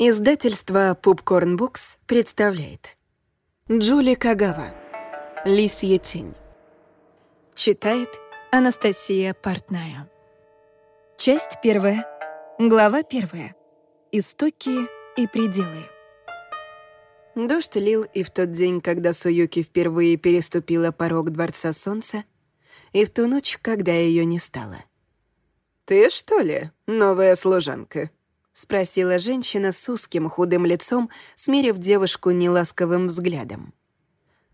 Издательство Popcorn Books представляет. Джули Кагава. «Лисья тень» Читает Анастасия Портная. Часть первая. Глава первая. Истоки и пределы Дождь лил и в тот день, когда Суюки впервые переступила порог Дворца Солнца, и в ту ночь, когда ее не стало. «Ты, что ли, новая служанка?» — спросила женщина с узким худым лицом, смерив девушку неласковым взглядом.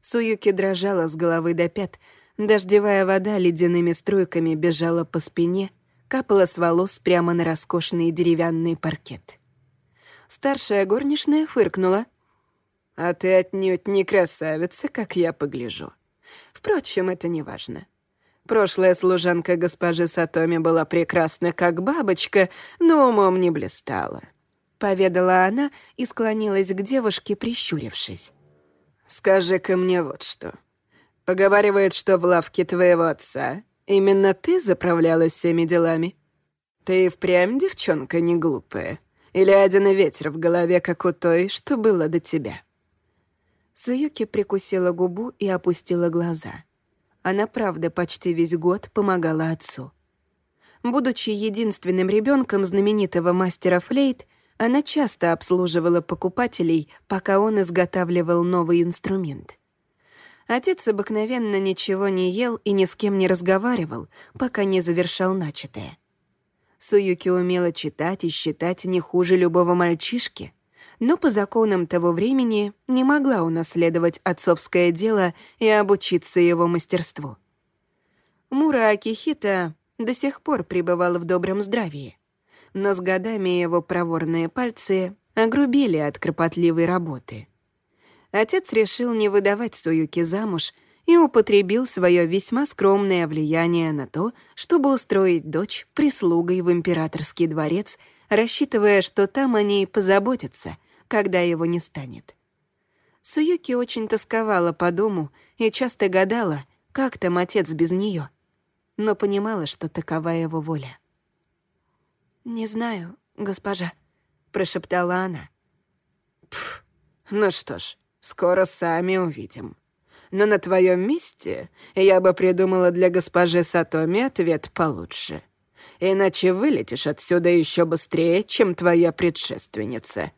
Суюки дрожала с головы до пят, дождевая вода ледяными струйками бежала по спине, капала с волос прямо на роскошный деревянный паркет. Старшая горничная фыркнула. «А ты отнюдь не красавица, как я погляжу. Впрочем, это не важно. Прошлая служанка госпожи Сатоми была прекрасна, как бабочка, но умом не блистала. Поведала она и склонилась к девушке, прищурившись. «Скажи-ка мне вот что. Поговаривает, что в лавке твоего отца именно ты заправлялась всеми делами. Ты впрямь девчонка не глупая? Или один ветер в голове, как у той, что было до тебя?» Суюки прикусила губу и опустила глаза. Она, правда, почти весь год помогала отцу. Будучи единственным ребенком знаменитого мастера флейт, она часто обслуживала покупателей, пока он изготавливал новый инструмент. Отец обыкновенно ничего не ел и ни с кем не разговаривал, пока не завершал начатое. Суюки умела читать и считать не хуже любого мальчишки — но по законам того времени не могла унаследовать отцовское дело и обучиться его мастерству. Мура Акихита до сих пор пребывал в добром здравии, но с годами его проворные пальцы огрубели от кропотливой работы. Отец решил не выдавать Суюки замуж и употребил свое весьма скромное влияние на то, чтобы устроить дочь прислугой в императорский дворец, рассчитывая, что там о ней позаботятся, когда его не станет. Суюки очень тосковала по дому и часто гадала, как там отец без нее, но понимала, что такова его воля. «Не знаю, госпожа», — прошептала она. «Пф, ну что ж, скоро сами увидим. Но на твоем месте я бы придумала для госпожи Сатоми ответ получше. Иначе вылетишь отсюда еще быстрее, чем твоя предшественница».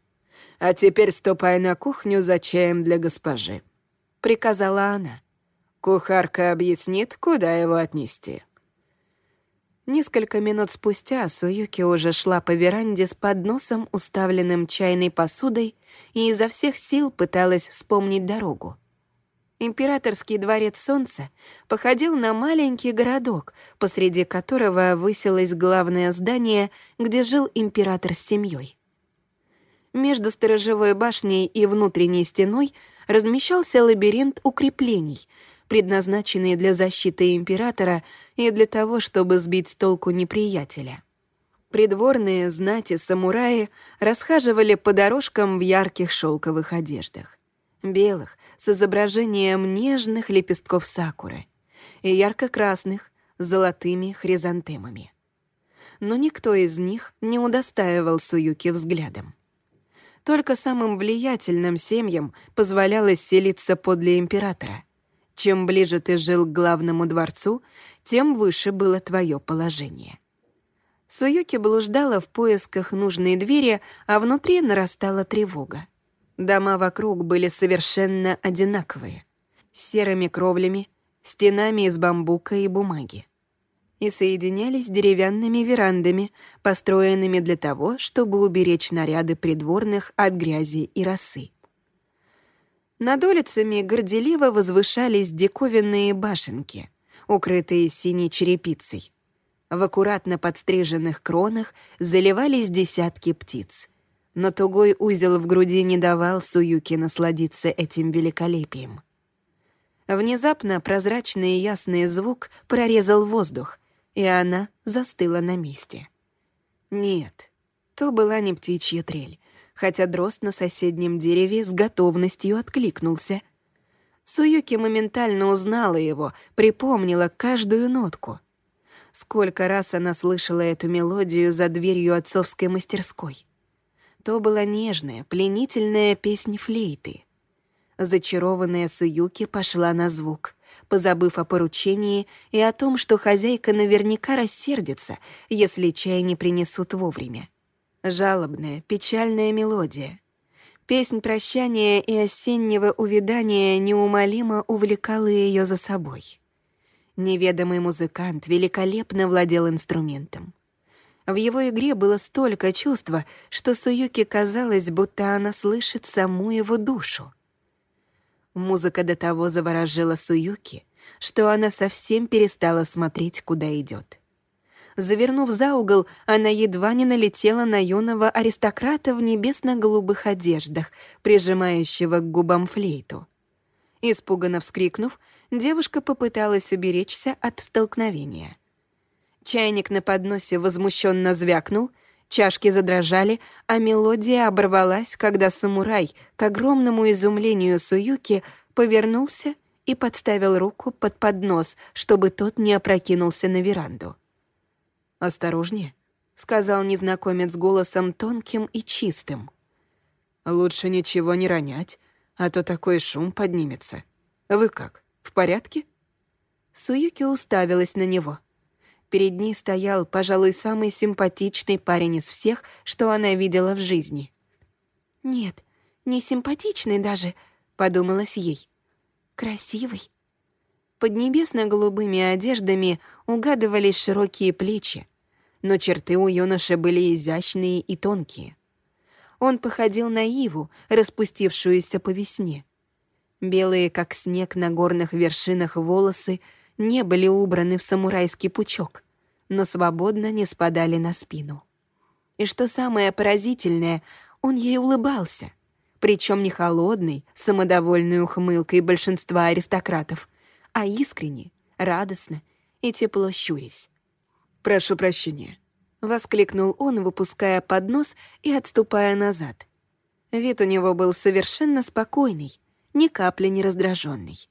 «А теперь ступай на кухню за чаем для госпожи», — приказала она. Кухарка объяснит, куда его отнести. Несколько минут спустя Суюки уже шла по веранде с подносом, уставленным чайной посудой, и изо всех сил пыталась вспомнить дорогу. Императорский дворец Солнца походил на маленький городок, посреди которого высилось главное здание, где жил император с семьей. Между сторожевой башней и внутренней стеной размещался лабиринт укреплений, предназначенный для защиты императора и для того, чтобы сбить с толку неприятеля. Придворные знати самураи расхаживали по дорожкам в ярких шелковых одеждах. Белых, с изображением нежных лепестков сакуры, и ярко-красных, с золотыми хризантемами. Но никто из них не удостаивал Суюки взглядом. Только самым влиятельным семьям позволялось селиться подле императора. Чем ближе ты жил к главному дворцу, тем выше было твое положение. Суюки блуждала в поисках нужной двери, а внутри нарастала тревога. Дома вокруг были совершенно одинаковые, с серыми кровлями, стенами из бамбука и бумаги и соединялись деревянными верандами, построенными для того, чтобы уберечь наряды придворных от грязи и росы. Над улицами горделиво возвышались диковинные башенки, укрытые синей черепицей. В аккуратно подстриженных кронах заливались десятки птиц. Но тугой узел в груди не давал Суюки насладиться этим великолепием. Внезапно прозрачный и ясный звук прорезал воздух — и она застыла на месте. Нет, то была не птичья трель, хотя дрозд на соседнем дереве с готовностью откликнулся. Суюки моментально узнала его, припомнила каждую нотку. Сколько раз она слышала эту мелодию за дверью отцовской мастерской. то была нежная, пленительная песня флейты. Зачарованная Суюки пошла на звук, позабыв о поручении и о том, что хозяйка наверняка рассердится, если чай не принесут вовремя. Жалобная, печальная мелодия. Песнь прощания и осеннего увядания неумолимо увлекала ее за собой. Неведомый музыкант великолепно владел инструментом. В его игре было столько чувства, что Суюки казалось, будто она слышит саму его душу. Музыка до того заворожила Суюки, что она совсем перестала смотреть, куда идет. Завернув за угол, она едва не налетела на юного аристократа в небесно-голубых одеждах, прижимающего к губам флейту. Испуганно вскрикнув, девушка попыталась уберечься от столкновения. Чайник на подносе возмущенно звякнул, чашки задрожали, а мелодия оборвалась, когда самурай, к огромному изумлению Суюки, повернулся и подставил руку под поднос, чтобы тот не опрокинулся на веранду. «Осторожнее», — сказал незнакомец голосом тонким и чистым. «Лучше ничего не ронять, а то такой шум поднимется. Вы как, в порядке?» Суюки уставилась на него. Перед ней стоял, пожалуй, самый симпатичный парень из всех, что она видела в жизни. «Нет, не симпатичный даже», — подумалось ей. «Красивый». Под небесно-голубыми одеждами угадывались широкие плечи, но черты у юноши были изящные и тонкие. Он походил на иву, распустившуюся по весне. Белые, как снег на горных вершинах волосы, не были убраны в самурайский пучок, но свободно не спадали на спину. И что самое поразительное, он ей улыбался, причем не холодной, самодовольной ухмылкой большинства аристократов, а искренне, радостно и тепло щурясь. «Прошу прощения», — воскликнул он, выпуская поднос и отступая назад. Вид у него был совершенно спокойный, ни капли не раздраженный.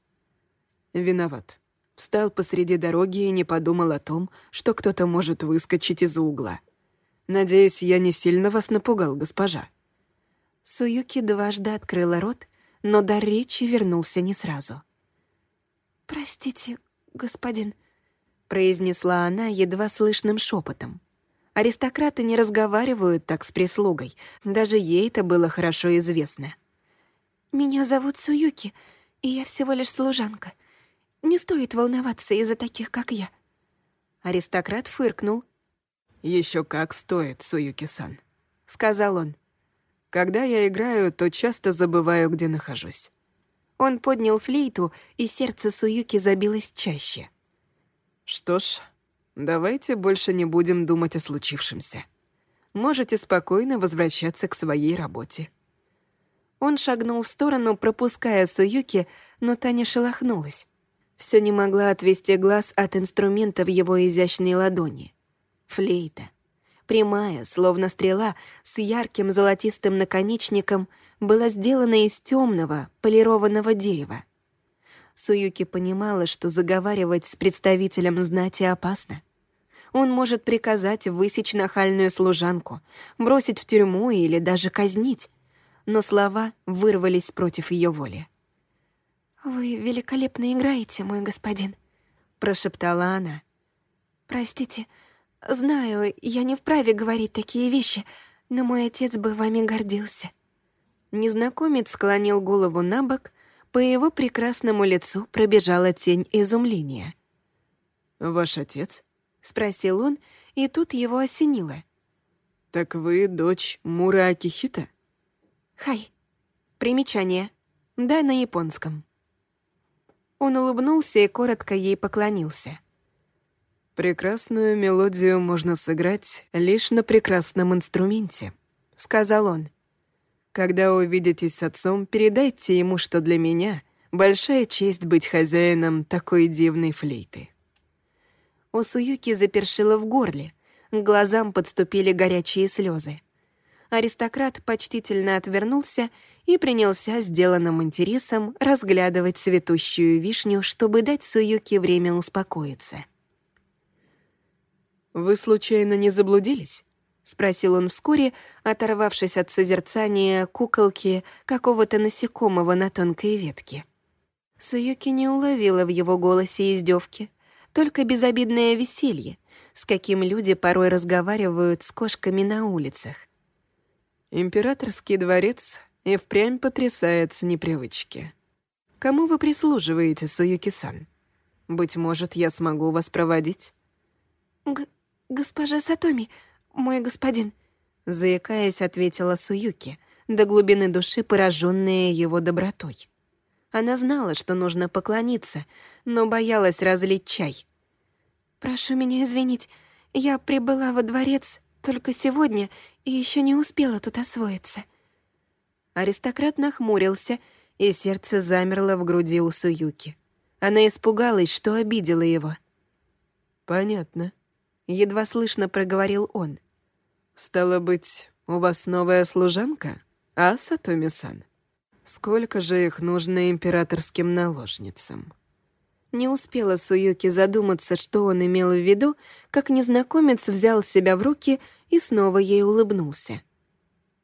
«Виноват». Встал посреди дороги и не подумал о том, что кто-то может выскочить из угла. «Надеюсь, я не сильно вас напугал, госпожа». Суюки дважды открыла рот, но дар речи вернулся не сразу. «Простите, господин», — произнесла она едва слышным шепотом. Аристократы не разговаривают так с прислугой, даже ей это было хорошо известно. «Меня зовут Суюки, и я всего лишь служанка. Не стоит волноваться из-за таких, как я». Аристократ фыркнул. Еще как стоит, Суюки-сан», — сказал он. «Когда я играю, то часто забываю, где нахожусь. Он поднял флейту, и сердце Суюки забилось чаще. «Что ж, давайте больше не будем думать о случившемся. Можете спокойно возвращаться к своей работе». Он шагнул в сторону, пропуская Суюки, но та не шелохнулась. Все не могла отвести глаз от инструмента в его изящной ладони. Флейта. Прямая, словно стрела, с ярким золотистым наконечником — была сделана из темного, полированного дерева. Суюки понимала, что заговаривать с представителем знати опасно. Он может приказать высечь нахальную служанку, бросить в тюрьму или даже казнить. Но слова вырвались против ее воли. «Вы великолепно играете, мой господин», — прошептала она. «Простите, знаю, я не вправе говорить такие вещи, но мой отец бы вами гордился». Незнакомец склонил голову на бок, по его прекрасному лицу пробежала тень изумления. «Ваш отец?» — спросил он, и тут его осенило. «Так вы дочь Мура Акихита?» «Хай». Примечание. Да, на японском. Он улыбнулся и коротко ей поклонился. «Прекрасную мелодию можно сыграть лишь на прекрасном инструменте», — сказал он. Когда увидитесь с отцом, передайте ему, что для меня большая честь быть хозяином такой дивной флейты». У Суюки запершило в горле, к глазам подступили горячие слезы. Аристократ почтительно отвернулся и принялся сделанным интересом разглядывать цветущую вишню, чтобы дать Суюке время успокоиться. «Вы случайно не заблудились?» — спросил он вскоре, оторвавшись от созерцания куколки какого-то насекомого на тонкой ветке. Суюки не уловила в его голосе издевки, только безобидное веселье, с каким люди порой разговаривают с кошками на улицах. «Императорский дворец и впрямь потрясает с непривычки. Кому вы прислуживаете, Суюки-сан? Быть может, я смогу вас проводить?» Г «Госпожа Сатоми, мой господин», — заикаясь, ответила Суюки, до глубины души пораженная его добротой. Она знала, что нужно поклониться, но боялась разлить чай. «Прошу меня извинить, я прибыла во дворец только сегодня и еще не успела тут освоиться». Аристократ нахмурился, и сердце замерло в груди у Суюки. Она испугалась, что обидела его. «Понятно», — едва слышно проговорил он. «Стало быть, у вас новая служанка, а, Сатоми-сан? Сколько же их нужно императорским наложницам?» Не успела Суюки задуматься, что он имел в виду, как незнакомец взял себя в руки и снова ей улыбнулся.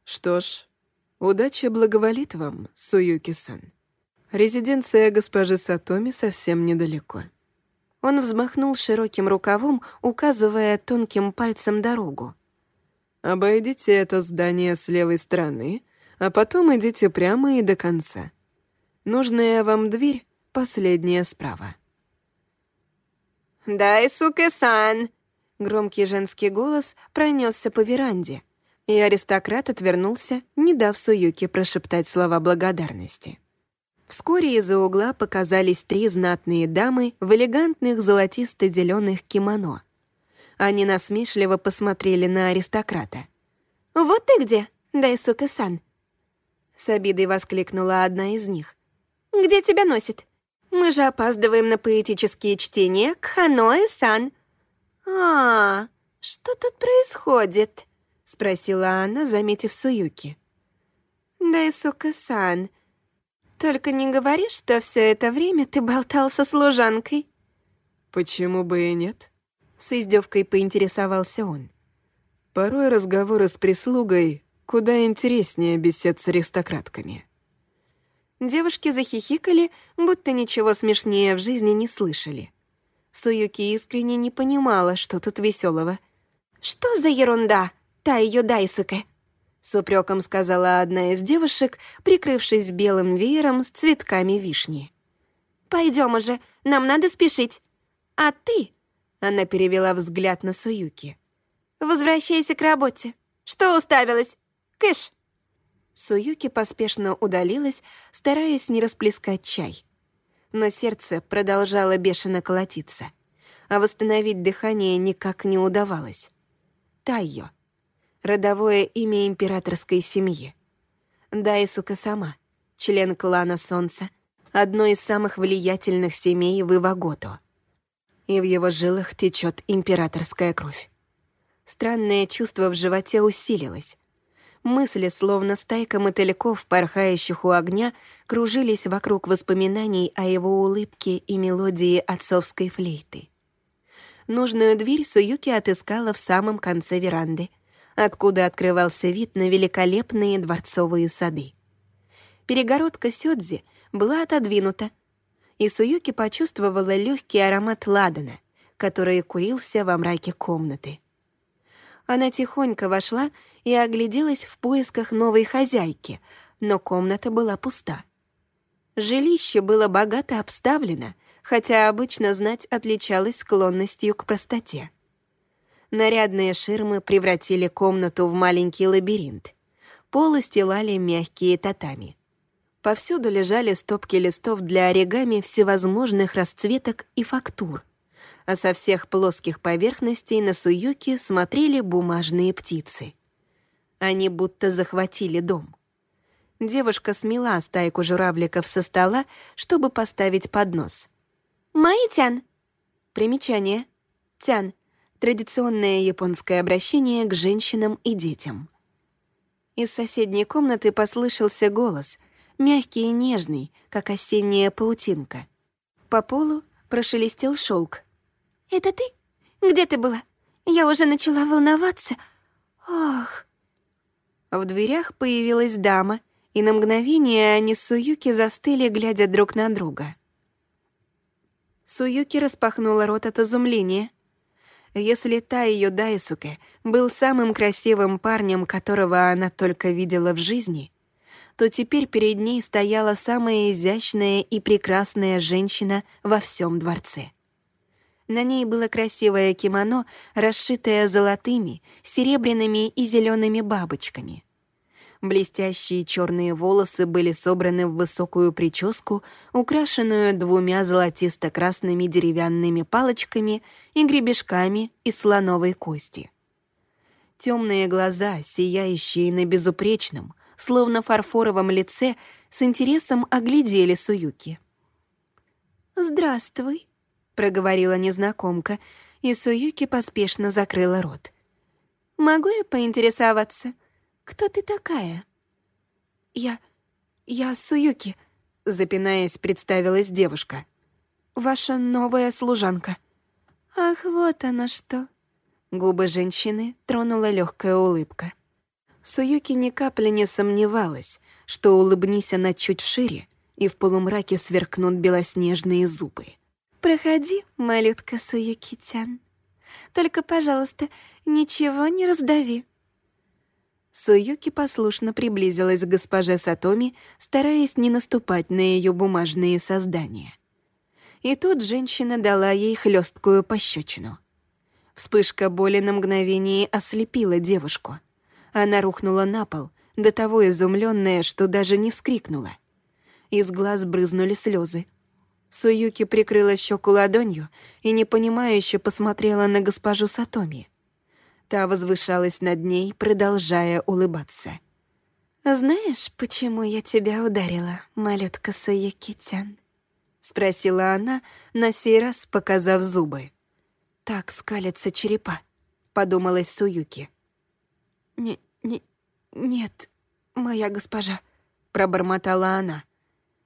«Что ж, удача благоволит вам, Суюки-сан. Резиденция госпожи Сатоми совсем недалеко». Он взмахнул широким рукавом, указывая тонким пальцем дорогу. Обойдите это здание с левой стороны, а потом идите прямо и до конца. Нужная вам дверь — последняя справа. «Дай, сука-сан!» Громкий женский голос пронесся по веранде, и аристократ отвернулся, не дав Суюке прошептать слова благодарности. Вскоре из-за угла показались три знатные дамы в элегантных золотисто-зеленых кимоно — они насмешливо посмотрели на аристократа. «Вот ты где, Дайсука-сан!» С обидой воскликнула одна из них. «Где тебя носит? Мы же опаздываем на поэтические чтения к Ханоэ-сан». «А, что тут происходит?» — спросила она, заметив Суюки. «Дайсука-сан, только не говори, что все это время ты болтал со служанкой». «Почему бы и нет?» С издевкой поинтересовался он. Порой разговоры с прислугой куда интереснее бесед с аристократками. Девушки захихикали, будто ничего смешнее в жизни не слышали. Суюки искренне не понимала, что тут веселого. «Что за ерунда, та ее Дайсуке?» С упреком сказала одна из девушек, прикрывшись белым веером с цветками вишни. Пойдем уже, нам надо спешить. А ты она перевела взгляд на Суюки. «Возвращайся к работе. Что уставилась? Кыш!» Суюки поспешно удалилась, стараясь не расплескать чай. Но сердце продолжало бешено колотиться, а восстановить дыхание никак не удавалось. Тайо. Родовое имя императорской семьи. Дайсука сама, член клана Солнца, одной из самых влиятельных семей в Ивагото — и в его жилах течет императорская кровь. Странное чувство в животе усилилось. Мысли, словно стайка мотыльков, порхающих у огня, кружились вокруг воспоминаний о его улыбке и мелодии отцовской флейты. Нужную дверь Суюки отыскала в самом конце веранды, откуда открывался вид на великолепные дворцовые сады. Перегородка Сёдзи была отодвинута, и Суюки почувствовала легкий аромат ладана, который курился во мраке комнаты. Она тихонько вошла и огляделась в поисках новой хозяйки, но комната была пуста. Жилище было богато обставлено, хотя обычно знать отличалась склонностью к простоте. Нарядные ширмы превратили комнату в маленький лабиринт. Пол устилали мягкие татами — Повсюду лежали стопки листов для оригами всевозможных расцветок и фактур, а со всех плоских поверхностей на Суюки смотрели бумажные птицы. Они будто захватили дом. Девушка смела стайку журавликов со стола, чтобы поставить поднос. «Маи-тян!» Примечание. «Тян» — традиционное японское обращение к женщинам и детям. Из соседней комнаты послышался голос — мягкий и нежный, как осенняя паутинка. По полу прошелестел шелк. «Это ты? Где ты была? Я уже начала волноваться. Ох. В дверях появилась дама, и на мгновение они с Суюки застыли, глядя друг на друга. Суюки распахнула рот от изумления. Если та ее Дайсуке был самым красивым парнем, которого она только видела в жизни, то теперь перед ней стояла самая изящная и прекрасная женщина во всем дворце. На ней было красивое кимоно, расшитое золотыми, серебряными и зелеными бабочками. Блестящие черные волосы были собраны в высокую прическу, украшенную двумя золотисто-красными деревянными палочками и гребешками из слоновой кости. Темные глаза, сияющие на безупречном, словно фарфоровом лице, с интересом оглядели Суюки. «Здравствуй», — проговорила незнакомка, и Суюки поспешно закрыла рот. «Могу я поинтересоваться, кто ты такая?» «Я... я Суюки», — запинаясь, представилась девушка. «Ваша новая служанка». «Ах, вот оно что!» Губы женщины тронула легкая улыбка. Суюки ни капли не сомневалась, что улыбнись она чуть шире, и в полумраке сверкнут белоснежные зубы. «Проходи, малютка Суюки-тян. Только, пожалуйста, ничего не раздави». Суюки послушно приблизилась к госпоже Сатоми, стараясь не наступать на ее бумажные создания. И тут женщина дала ей хлесткую пощечину. Вспышка боли на мгновение ослепила девушку. Она рухнула на пол, до того изумленная, что даже не вскрикнула. Из глаз брызнули слезы. Суюки прикрыла щеку ладонью и непонимающе посмотрела на госпожу Сатоми. Та возвышалась над ней, продолжая улыбаться. «Знаешь, почему я тебя ударила, малютка Суюки-тян?» — спросила она, на сей раз показав зубы. «Так скалятся черепа», — подумалась Суюки. «Не, не, нет, моя госпожа», — пробормотала она.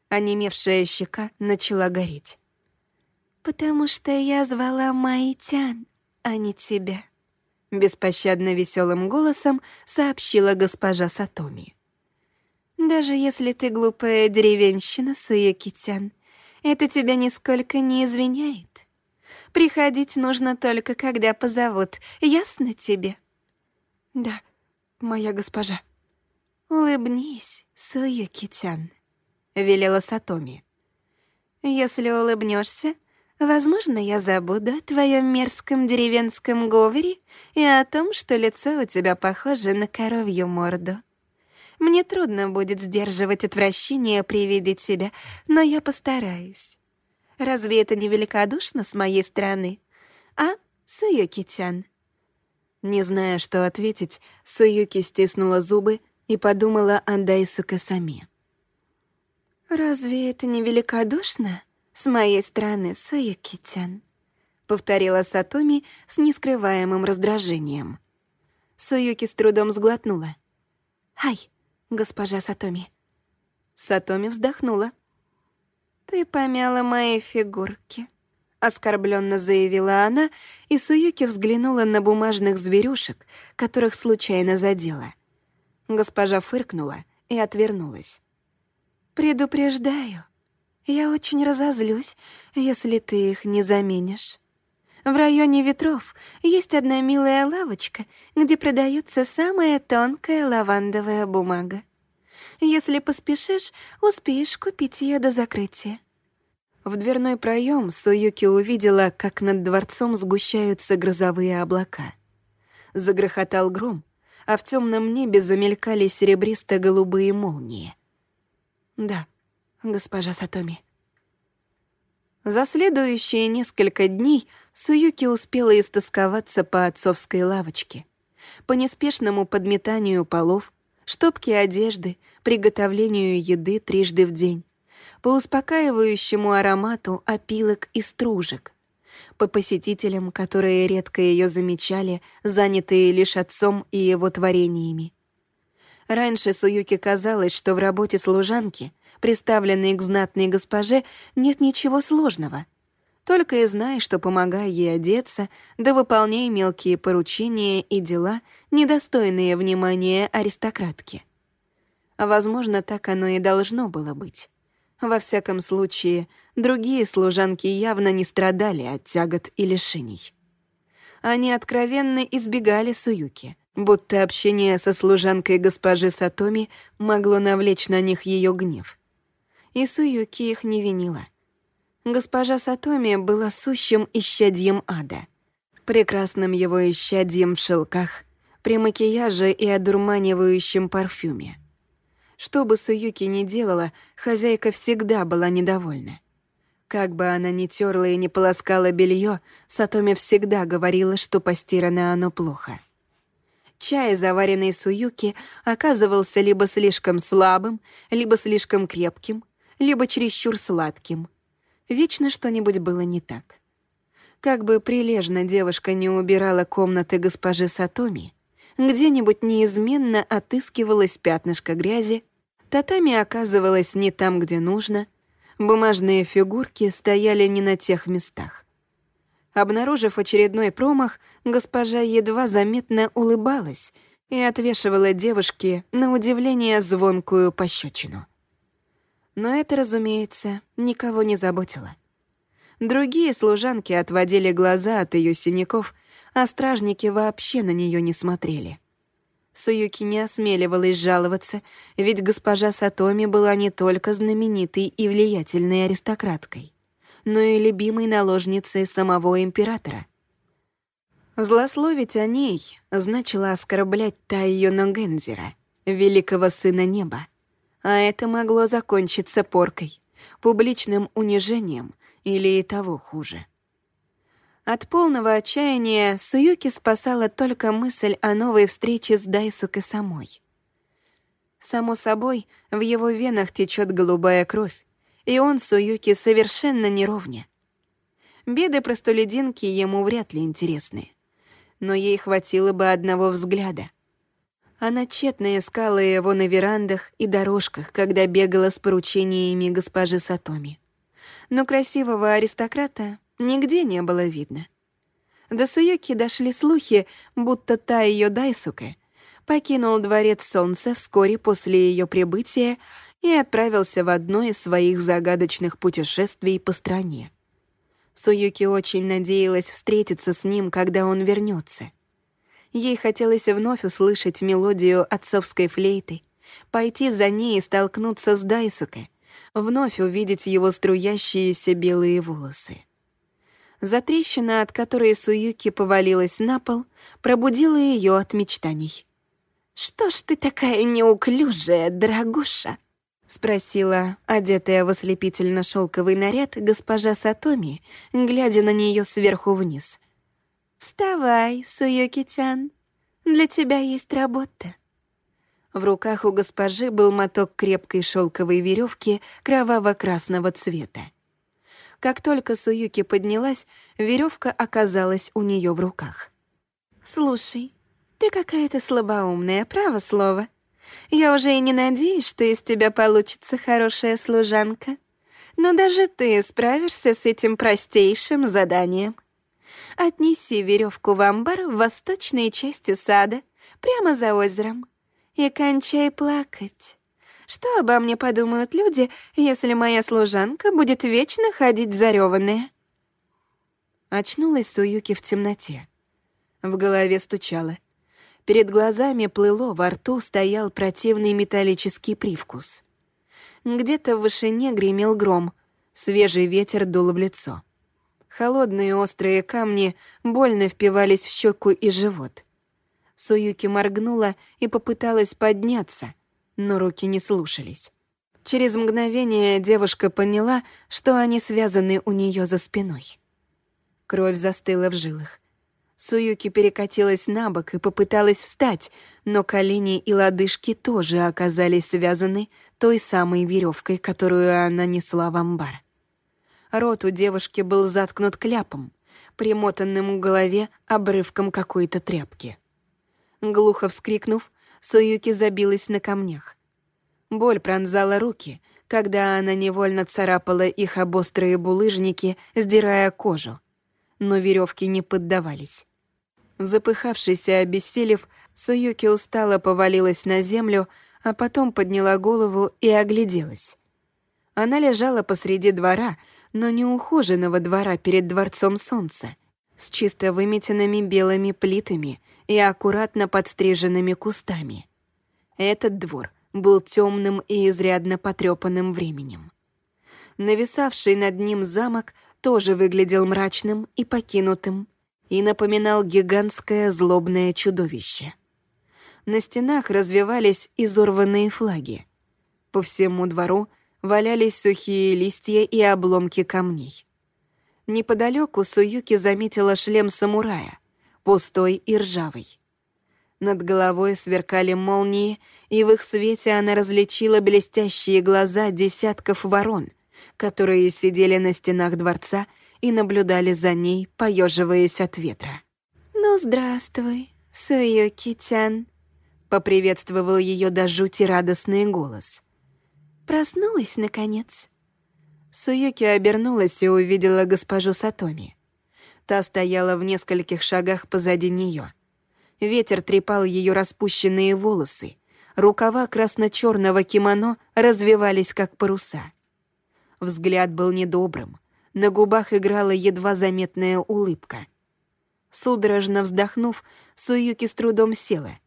Онемевшая щека начала гореть. «Потому что я звала Маитян, а не тебя», — беспощадно веселым голосом сообщила госпожа Сатоми. «Даже если ты глупая деревенщина, Суюкитян, это тебя нисколько не извиняет. Приходить нужно только, когда позовут, ясно тебе?» «Да, моя госпожа». «Улыбнись, Суюкитян». — велела Сатоми. «Если улыбнешься, возможно, я забуду о твоем мерзком деревенском говоре и о том, что лицо у тебя похоже на коровью морду. Мне трудно будет сдерживать отвращение при виде тебя, но я постараюсь. Разве это не великодушно с моей стороны? А, Суюки-тян?» Не зная, что ответить, Суюки стиснула зубы и подумала о Дайсу Касами. «Разве это не великодушно с моей стороны, Суюки-тян?» — повторила Сатоми с нескрываемым раздражением. Суюки с трудом сглотнула. «Ай, госпожа Сатоми». Сатоми вздохнула. «Ты помяла мои фигурки», — оскорбленно заявила она, и Суюки взглянула на бумажных зверюшек, которых случайно задела. Госпожа фыркнула и отвернулась. «Предупреждаю, я очень разозлюсь, если ты их не заменишь. В районе ветров есть одна милая лавочка, где продается самая тонкая лавандовая бумага. Если поспешишь, успеешь купить ее до закрытия». В дверной проем Суюки увидела, как над дворцом сгущаются грозовые облака. Загрохотал гром, а в темном небе замелькали серебристо-голубые молнии — «Да, госпожа Сатоми». За следующие несколько дней Суюки успела истосковаться по отцовской лавочке, по неспешному подметанию полов, штопке одежды, приготовлению еды трижды в день, по успокаивающему аромату опилок и стружек, по посетителям, которые редко ее замечали, занятые лишь отцом и его творениями, Раньше Суюке казалось, что в работе служанки, приставленной к знатной госпоже, нет ничего сложного. Только и знай, что помогай ей одеться, да выполняй мелкие поручения и дела, недостойные внимания аристократки. Возможно, так оно и должно было быть. Во всяком случае, другие служанки явно не страдали от тягот и лишений. Они откровенно избегали Суюки, будто общение со служанкой госпожи Сатоми могло навлечь на них ее гнев. И Суюки их не винила. Госпожа Сатоми была сущим исчадьем ада, прекрасным его исчадьем в шелках, при макияже и одурманивающем парфюме — что бы Суюки ни делала, хозяйка всегда была недовольна. Как бы она ни терла и ни полоскала белье, Сатоми всегда говорила, что постирано оно плохо. Чай, заваренный Суюки, оказывался либо слишком слабым, либо слишком крепким, либо чересчур сладким. Вечно что-нибудь было не так. Как бы прилежно девушка не убирала комнаты госпожи Сатоми, где-нибудь неизменно отыскивалось пятнышко грязи, татами оказывалось не там, где нужно, бумажные фигурки стояли не на тех местах. Обнаружив очередной промах, госпожа едва заметно улыбалась и отвешивала девушке на удивление звонкую пощечину. Но это, разумеется, никого не заботило. Другие служанки отводили глаза от ее синяков — а стражники вообще на нее не смотрели. Суюки не осмеливалась жаловаться, ведь госпожа Сатоми была не только знаменитой и влиятельной аристократкой, но и любимой наложницей самого императора. Злословить о ней значило оскорблять Тайо Ногензера, великого сына неба, а это могло закончиться поркой, публичным унижением или и того хуже. От полного отчаяния Суюки спасала только мысль о новой встрече с Дайсукой самой. Само собой, в его венах течет голубая кровь, и он, Суюки, совершенно неровня. Беды простолюдинки ему вряд ли интересны. Но ей хватило бы одного взгляда. Она тщетно искала его на верандах и дорожках, когда бегала с поручениями госпожи Сатоми. Но красивого аристократа Нигде не было видно. До Суюки дошли слухи, будто та ее Дайсука покинул дворец солнца вскоре после ее прибытия и отправился в одно из своих загадочных путешествий по стране. Суюки очень надеялась встретиться с ним, когда он вернется. Ей хотелось вновь услышать мелодию отцовской флейты, пойти за ней и столкнуться с Дайсукой, вновь увидеть его струящиеся белые волосы. Затрещина, от которой Суюки повалилась на пол, пробудила ее от мечтаний. «Что ж ты такая неуклюжая, дорогуша?» — спросила, одетая в ослепительно шелковый наряд, госпожа Сатоми, глядя на нее сверху вниз. «Вставай, Суюки-тян, для тебя есть работа». В руках у госпожи был моток крепкой шелковой веревки кроваво-красного цвета. Как только Суюки поднялась, веревка оказалась у нее в руках. «Слушай, ты какая-то слабоумная, право слово. Я уже и не надеюсь, что из тебя получится хорошая служанка. Но даже ты справишься с этим простейшим заданием. Отнеси веревку в амбар в восточной части сада, прямо за озером, и кончай плакать. Что обо мне подумают люди, если моя служанка будет вечно ходить зарёванная?» Очнулась Суюки в темноте. В голове стучало. Перед глазами плыло, во рту стоял противный металлический привкус. Где-то в вышине гремел гром, свежий ветер дул в лицо. Холодные острые камни больно впивались в щеку и живот. Суюки моргнула и попыталась подняться — но руки не слушались. Через мгновение девушка поняла, что они связаны у нее за спиной. Кровь застыла в жилах. Суюки перекатилась на бок и попыталась встать, но колени и лодыжки тоже оказались связаны той самой веревкой, которую она несла в амбар. Рот у девушки был заткнут кляпом, примотанным к голове обрывком какой-то тряпки. Глухо вскрикнув, Суюки забилась на камнях. Боль пронзала руки, когда она невольно царапала их об острые булыжники, сдирая кожу. Но веревки не поддавались. Запыхавшись и обессилев, Суюки устало повалилась на землю, а потом подняла голову и огляделась. Она лежала посреди двора, но не ухоженного двора перед Дворцом Солнца, с чисто выметенными белыми плитами и аккуратно подстриженными кустами. Этот двор был темным и изрядно потрепанным временем. Нависавший над ним замок тоже выглядел мрачным и покинутым и напоминал гигантское злобное чудовище. На стенах развивались изорванные флаги. По всему двору валялись сухие листья и обломки камней. Неподалеку Суюки заметила шлем самурая, пустой и ржавый. Над головой сверкали молнии, и в их свете она различила блестящие глаза десятков ворон, которые сидели на стенах дворца и наблюдали за ней, поеживаясь от ветра. «Ну, здравствуй, Суюки-тян», — поприветствовал ее до жути радостный голос. «Проснулась, наконец». Суюки обернулась и увидела госпожу Сатоми. Та стояла в нескольких шагах позади нее. Ветер трепал ее распущенные волосы. Рукава красно-черного кимоно развивались, как паруса. Взгляд был недобрым. На губах играла едва заметная улыбка. Судорожно вздохнув, Суюки с трудом села.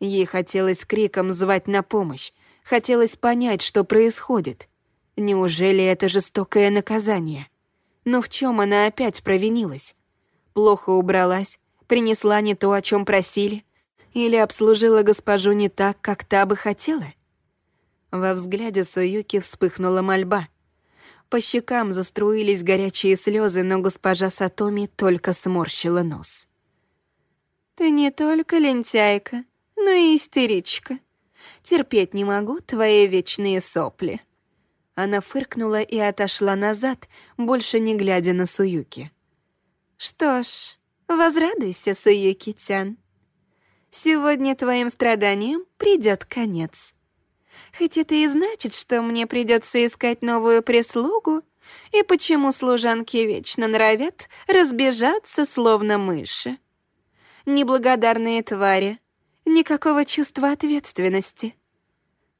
Ей хотелось криком звать на помощь, хотелось понять, что происходит. Неужели это жестокое наказание? Но в чем она опять провинилась? Плохо убралась, принесла не то, о чем просили, или обслужила госпожу не так, как та бы хотела? Во взгляде Суюки вспыхнула мольба. По щекам заструились горячие слезы, но госпожа Сатоми только сморщила нос. «Ты не только лентяйка, но и истеричка. Терпеть не могу твои вечные сопли». Она фыркнула и отошла назад, больше не глядя на Суюки. «Что ж, возрадуйся, Суюки-тян. Сегодня твоим страданиям придет конец». Хоть это и значит, что мне придется искать новую прислугу, и почему служанки вечно норовят разбежаться, словно мыши. Неблагодарные твари, никакого чувства ответственности.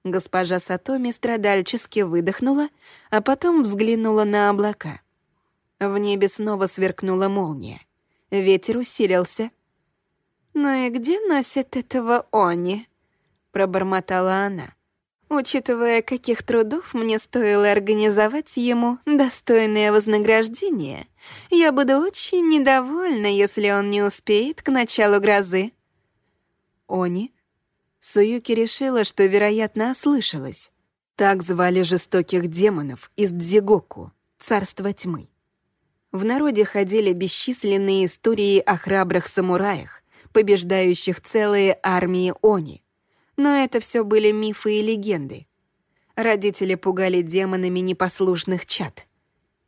Госпожа Сатоми страдальчески выдохнула, а потом взглянула на облака. В небе снова сверкнула молния. Ветер усилился. «Ну и где носит этого Они?» — пробормотала она учитывая, каких трудов мне стоило организовать ему достойное вознаграждение, я буду очень недовольна, если он не успеет к началу грозы. Они? Суюки решила, что, вероятно, ослышалась. Так звали жестоких демонов из Дзигоку, царства тьмы. В народе ходили бесчисленные истории о храбрых самураях, побеждающих целые армии Они, но это все были мифы и легенды. Родители пугали демонами непослушных чад.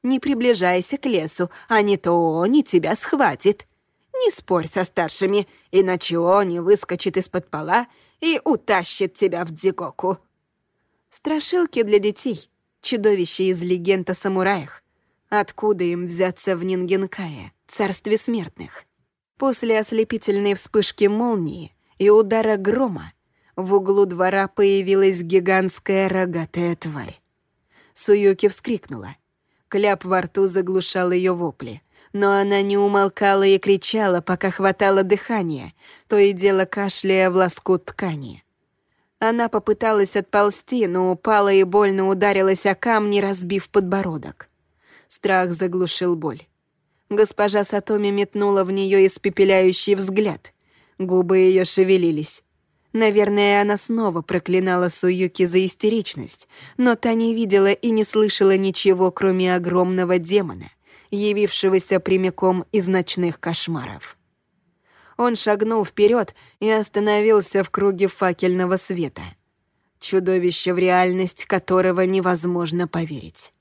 «Не приближайся к лесу, а не то они тебя схватит. Не спорь со старшими, иначе они выскочит из-под пола и утащит тебя в дзигоку». Страшилки для детей, чудовища из легенд о самураях. Откуда им взяться в Нингенкае, царстве смертных? После ослепительной вспышки молнии и удара грома в углу двора появилась гигантская рогатая тварь. Суюки вскрикнула. Кляп во рту заглушал ее вопли. Но она не умолкала и кричала, пока хватало дыхания, то и дело кашляя в лоскут ткани. Она попыталась отползти, но упала и больно ударилась о камни, разбив подбородок. Страх заглушил боль. Госпожа Сатоми метнула в нее испепеляющий взгляд. Губы ее шевелились. Наверное, она снова проклинала Суюки за истеричность, но та не видела и не слышала ничего, кроме огромного демона, явившегося прямиком из ночных кошмаров. Он шагнул вперед и остановился в круге факельного света. Чудовище, в реальность которого невозможно поверить.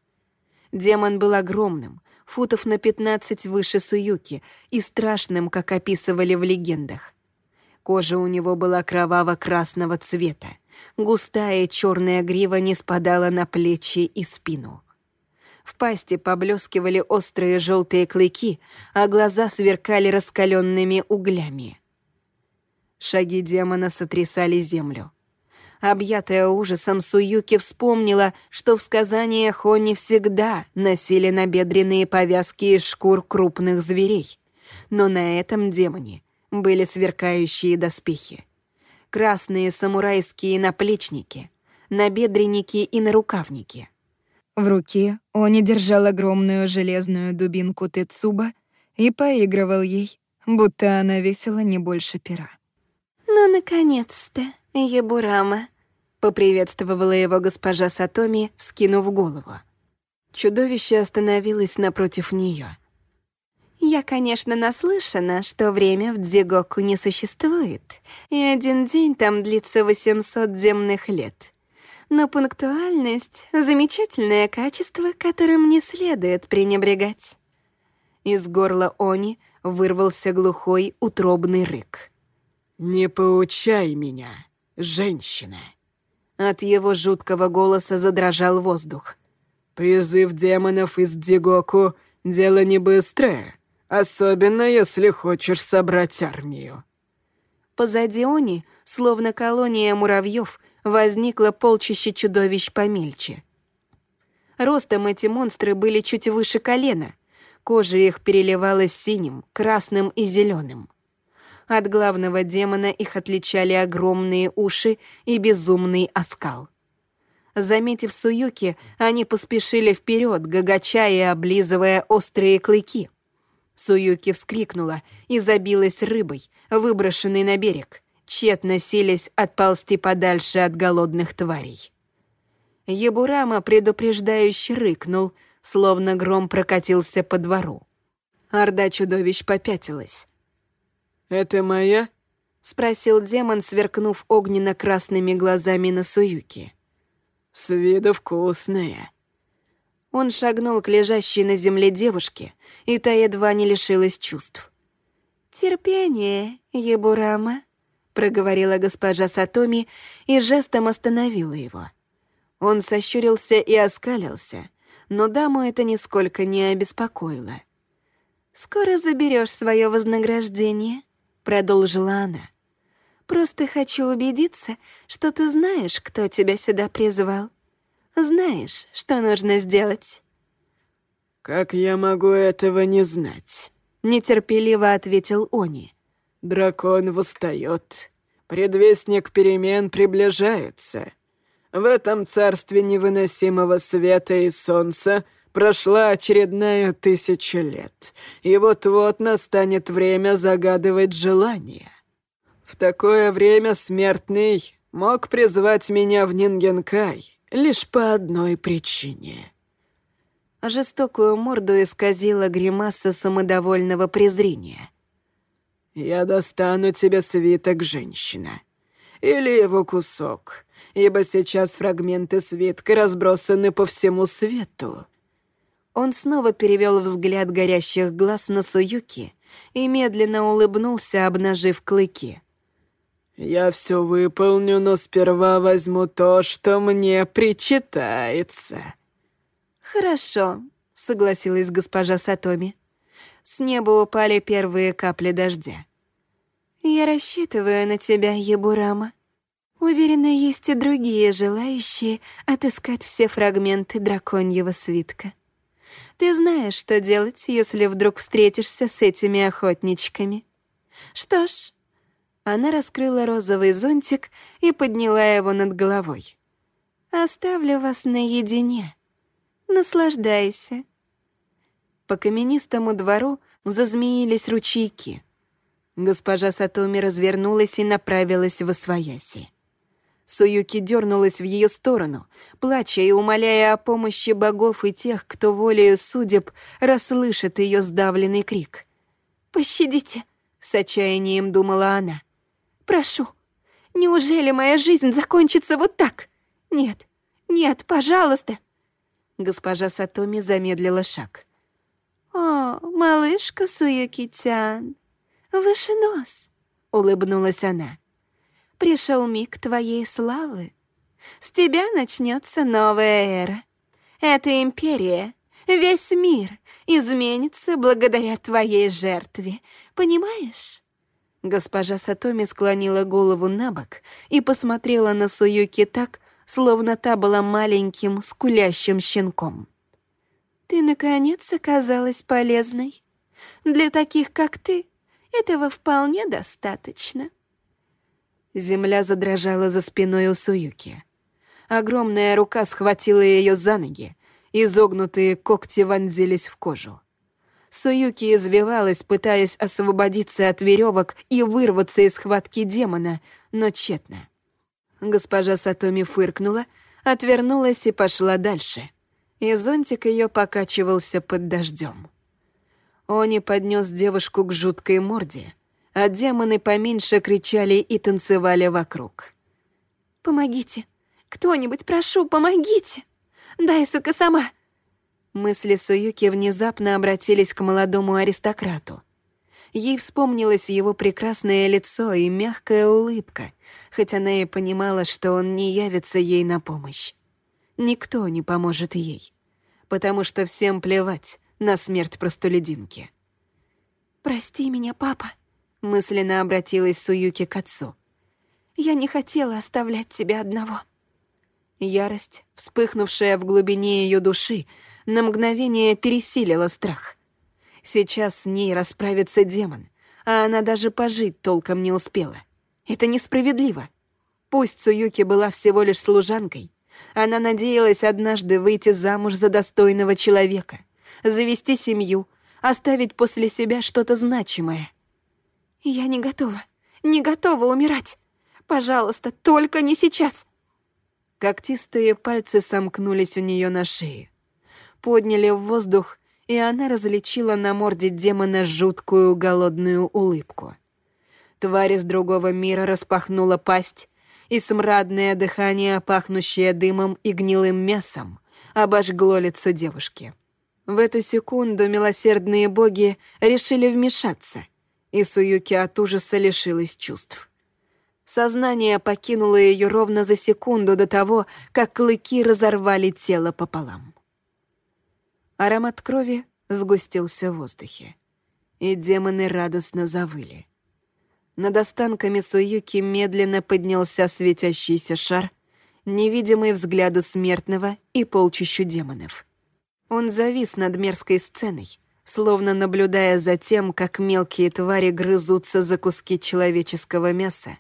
Демон был огромным, футов на 15 выше Суюки, и страшным, как описывали в легендах. Кожа у него была кроваво-красного цвета, Густая черная грива не спадала на плечи и спину. В пасти поблескивали острые желтые клыки, а глаза сверкали раскаленными углями. Шаги демона сотрясали землю. Объятая ужасом, Суюки вспомнила, что в сказаниях он не всегда носили набедренные повязки из шкур крупных зверей. Но на этом демоне были сверкающие доспехи. Красные самурайские наплечники, набедренники и нарукавники. В руке он держал огромную железную дубинку Тецуба и поигрывал ей, будто она весила не больше пера. «Ну, наконец-то, Ебурама!» — поприветствовала его госпожа Сатоми, вскинув голову. Чудовище остановилось напротив нее. «Я, конечно, наслышана, что время в Дзигоку не существует, и один день там длится 800 земных лет. Но пунктуальность — замечательное качество, которым не следует пренебрегать». Из горла Они вырвался глухой утробный рык. «Не поучай меня, женщина!» От его жуткого голоса задрожал воздух. «Призыв демонов из Дигоку — дело не быстрое, особенно если хочешь собрать армию». Позади Они, словно колония муравьев, возникло полчище чудовищ помельче. Ростом эти монстры были чуть выше колена, кожа их переливалась синим, красным и зеленым. От главного демона их отличали огромные уши и безумный оскал. Заметив Суюки, они поспешили вперед, гагача и облизывая острые клыки. Суюки вскрикнула и забилась рыбой, выброшенной на берег, тщетно сились отползти подальше от голодных тварей. Ебурама предупреждающе рыкнул, словно гром прокатился по двору. Орда чудовищ попятилась. «Это моя?» — спросил демон, сверкнув огненно-красными глазами на Суюки. «С виду вкусная». Он шагнул к лежащей на земле девушке, и та едва не лишилась чувств. «Терпение, Ебурама», — проговорила госпожа Сатоми и жестом остановила его. Он сощурился и оскалился, но даму это нисколько не обеспокоило. «Скоро заберешь свое вознаграждение», продолжила она. «Просто хочу убедиться, что ты знаешь, кто тебя сюда призвал. Знаешь, что нужно сделать». «Как я могу этого не знать?» — нетерпеливо ответил Они. «Дракон восстает. Предвестник перемен приближается. В этом царстве невыносимого света и солнца — Прошла очередная тысяча лет, и вот-вот настанет время загадывать желания. В такое время смертный мог призвать меня в Нингенкай лишь по одной причине. Жестокую морду исказила гримаса самодовольного презрения. «Я достану тебе свиток, женщина. Или его кусок, ибо сейчас фрагменты свитка разбросаны по всему свету. Он снова перевел взгляд горящих глаз на Суюки и медленно улыбнулся, обнажив клыки. «Я все выполню, но сперва возьму то, что мне причитается». «Хорошо», — согласилась госпожа Сатоми. С неба упали первые капли дождя. «Я рассчитываю на тебя, Ебурама. Уверена, есть и другие желающие отыскать все фрагменты драконьего свитка». Ты знаешь, что делать, если вдруг встретишься с этими охотничками. Что ж, она раскрыла розовый зонтик и подняла его над головой. Оставлю вас наедине. Наслаждайся. По каменистому двору зазмеились ручейки. Госпожа Сатоми развернулась и направилась в Освояси. Суюки дернулась в ее сторону, плача и умоляя о помощи богов и тех, кто волею судеб расслышит ее сдавленный крик. «Пощадите!» — с отчаянием думала она. «Прошу, неужели моя жизнь закончится вот так? Нет, нет, пожалуйста!» Госпожа Сатоми замедлила шаг. «О, малышка Суюки-тян, выше нос!» — улыбнулась она. пришел миг твоей славы. С тебя начнется новая эра. Эта империя, весь мир изменится благодаря твоей жертве. Понимаешь? Госпожа Сатоми склонила голову на бок и посмотрела на Суюки так, словно та была маленьким скулящим щенком. «Ты, наконец, оказалась полезной. Для таких, как ты, этого вполне достаточно». Земля задрожала за спиной у Суюки. Огромная рука схватила ее за ноги, изогнутые когти вонзились в кожу. Суюки извивалась, пытаясь освободиться от веревок и вырваться из схватки демона, но тщетно. Госпожа Сатоми фыркнула, отвернулась и пошла дальше. И зонтик ее покачивался под дождем. Они поднес девушку к жуткой морде, а демоны поменьше кричали и танцевали вокруг. «Помогите! Кто-нибудь, прошу, помогите! Дай, сука, сама!» Мысли Суюки внезапно обратились к молодому аристократу. Ей вспомнилось его прекрасное лицо и мягкая улыбка, хоть она и понимала, что он не явится ей на помощь. Никто не поможет ей, потому что всем плевать на смерть простолюдинки. «Прости меня, папа», — мысленно обратилась Суюки к отцу. «Я не хотела оставлять тебя одного». Ярость, вспыхнувшая в глубине ее души, на мгновение пересилила страх. Сейчас с ней расправится демон, а она даже пожить толком не успела. Это несправедливо. Пусть Цуюки была всего лишь служанкой, она надеялась однажды выйти замуж за достойного человека, завести семью, оставить после себя что-то значимое. «Я не готова, не готова умирать. Пожалуйста, только не сейчас!» Когтистые пальцы сомкнулись у нее на шее подняли в воздух, и она различила на морде демона жуткую голодную улыбку. Тварь из другого мира распахнула пасть, и смрадное дыхание, пахнущее дымом и гнилым мясом, обожгло лицо девушки. В эту секунду милосердные боги решили вмешаться, и Суюки от ужаса лишилась чувств. Сознание покинуло ее ровно за секунду до того, как клыки разорвали тело пополам. Аромат крови сгустился в воздухе, и демоны радостно завыли. Над останками Суюки медленно поднялся светящийся шар, невидимый взгляду смертного и полчищу демонов. Он завис над мерзкой сценой, словно наблюдая за тем, как мелкие твари грызутся за куски человеческого мяса,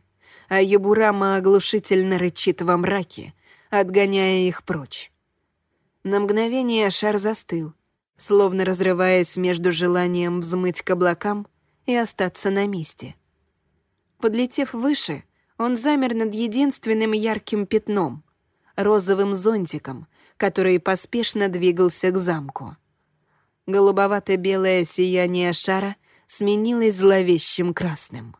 а Ябурама оглушительно рычит во мраке, отгоняя их прочь. На мгновение шар застыл, словно разрываясь между желанием взмыть к облакам и остаться на месте. Подлетев выше, он замер над единственным ярким пятном — розовым зонтиком, который поспешно двигался к замку. Голубовато-белое сияние шара сменилось зловещим красным.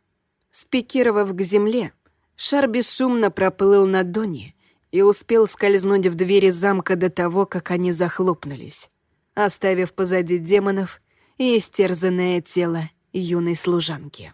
Спикировав к земле, шар бесшумно проплыл на Доне и успел скользнуть в двери замка до того, как они захлопнулись, оставив позади демонов и истерзанное тело юной служанки.